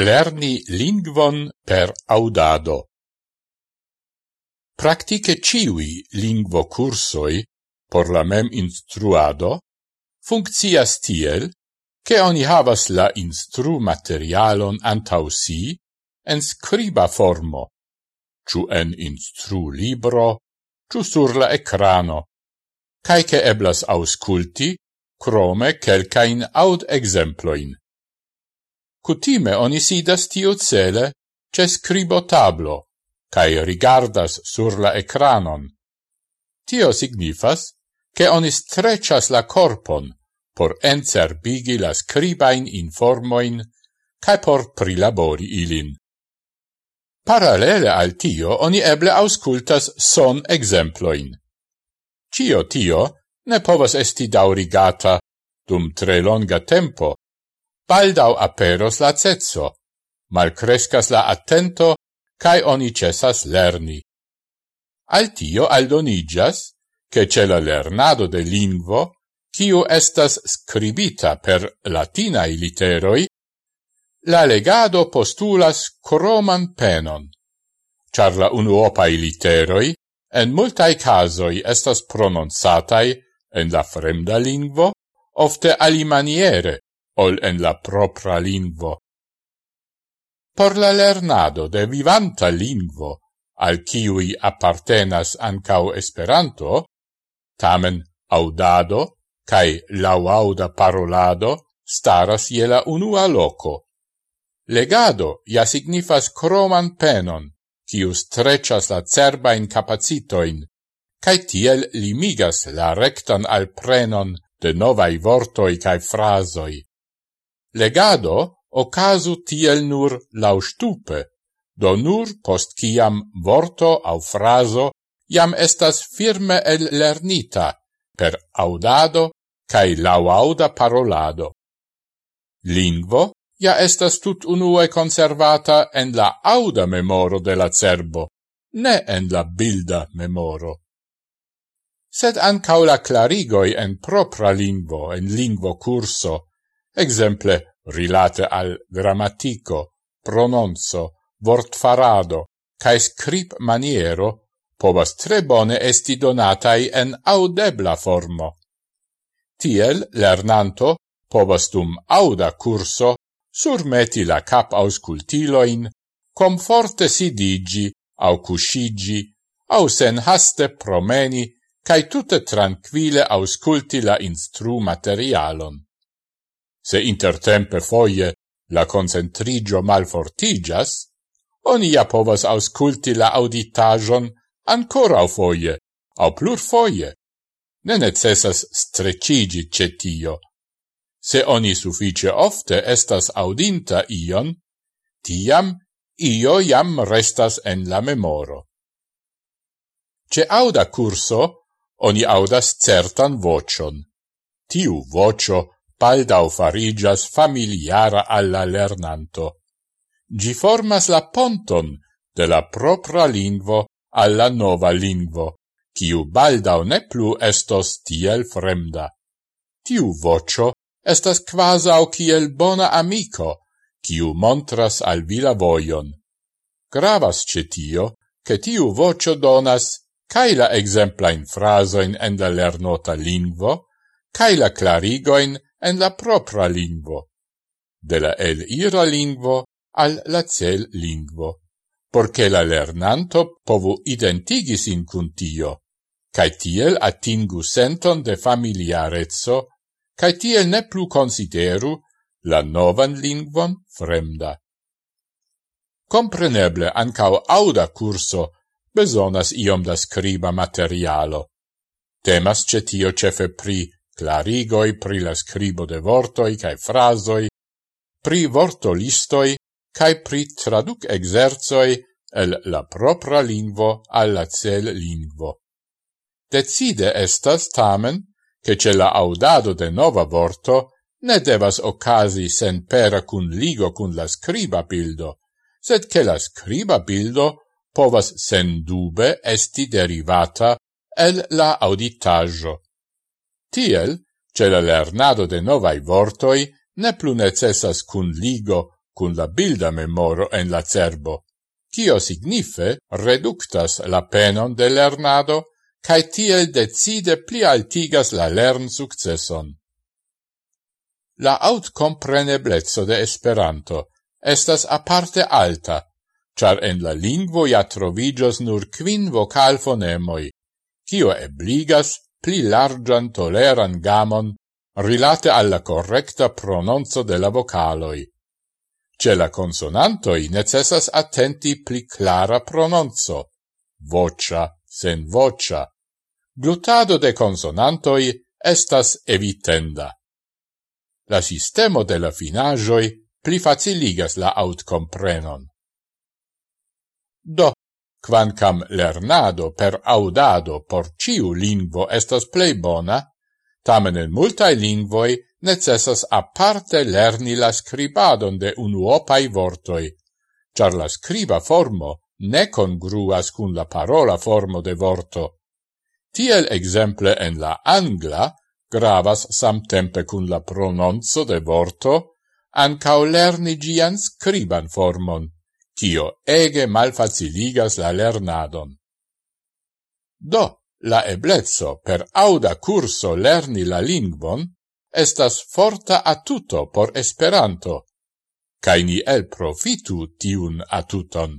lerni lingvon per audado. Practice ciui lingvo cursoi por la mem instruado funccias tiel che oni havas la instru materialon antau si en scriba formo, ciu en instru libro, ciu sur la ecrano, cae che eblas ausculti crome quelcain aud exemploin. Cutime oni sidas tiu cele ce scribo tablo, cae rigardas sur la ecranon. Tio signifas che oni streccias la corpon por encerbigi la scribain informoin cae por prilabori ilin. Paralele al tio oni eble auscultas son exemploin. Cio tio ne povas esti daurigata dum tre longa tempo, baldau aperos la cezzo, malcrescas la attento, cae oni cesas lerni. Al tio aldonigas, che c'è la lernado de lingvo, ciu estas scribita per latinae literoi, la legado postulas croman penon, char la unuopai literoi en multae casoi estas prononzatai en la fremda lingvo, ofte alimaniere, ol en la propra lingvo. Por la lernado de vivanta lingvo, al ciui appartenas ancau Esperanto, tamen audado cae lauauda parolado staras iela unua loco. Legado ja signifas croman penon, kiu strechas la cerba capacitoin, cae tiel limigas la rectan al prenon de novai vortoi cae frasoi. Legado ocasu tiel nur laustupe, do nur post ciam vorto au fraso iam estas firme el lernita per audado cae lauauda parolado. Lingvo ja estas tut unue conservata en la auda memoro de la cerbo, ne en la bilda memoro. Sed ancau la clarigoi en propra lingvo, en lingvo curso, exemple rilate al grammatico, prononzo, vortfarado, cae scrip maniero, povas tre bone esti donatai en audebla formo. Tiel lernanto povas dum auda curso surmeti la cap auscultiloin, comforte sidigi au cuscigi, au sen haste promeni, cae tutte tranquille ausculti la instru materialon. Se intertempe foie la concentrigio malfortigas, oni ja povas ausculti la auditajon ancora au foie, au plur foie. Ne necessas strecigi cetio. Se oni suffice ofte estas audinta ion, tiam io jam restas en la memoro. Ce auda curso, oni audas certan vocion. Tiu vocio baldau farigas familiara alla lernanto. Gi formas la ponton de la propra lingvo alla nova lingvo, kiu baldau ne plu estos tiel fremda. Tiu vocio estas quasau kiel bona amico, kiu montras al vila voion. Gravas cetio, che tiu vocio donas cae la exemplain frasoin en la lernota lingvo, cae la clarigoin en la propra lingvo, de la el ira lingvo al la cel lingvo, porque la lernanto povu identigis in cuntio, cae tiel attingu senton de familiarezzo, cae tiel ne plu consideru la novan lingvon fremda. Compreneble ancao auda curso besonas iom da scriba materialo. Temas cetio cefe pri clarigoi pri la scribo de vortoi cae frasoi, pri vortolistoi cae pri traduc exerzoi el la propra lingvo alla cel lingvo. Decide estas tamen che ce la audado de nova vorto ne devas ocasi sen pera cun ligo cun la scriba bildo, sed che la scriba bildo povas sen dube esti derivata el la auditaggio. Tiel, ce la lernado de novai vortoi ne plu necessas cun ligo cun la bilda memoro en la cerbo. Tio signife reductas la penon de lernado cae tiel decide pli altigas la lern successon. La outcompreneblezzo de Esperanto estas aparte alta, char en la lingvo ja trovigios nur quin vocal fonemoi, kio ebligas pli largan toleran gamon rilate alla correcta prononzo de la vocaloi. Ce la consonantoi necessas attenti pli clara prononzo, vocia sen vocia. Glutado de consonantoi estas evitenda. La sistemo de la finajoi pli faciligas la autcomprenon. Do, Quancam lernado per audado por ciu lingvo estas plei bona, tamen en multae lingvoi necessas aparte lerni la scribadon de unuopai vortoi, char la scriba formo ne congruas cun la parola formo de vorto. Tiel exemple en la angla gravas samtempe cun la prononzo de vorto ancao lerni gian scriban formon cio ege malfaciligas la lernadon. Do, la eblezzo per auda curso lerni la lingvon estas forta atuto por Esperanto, cae ni el profitu tiun atuton.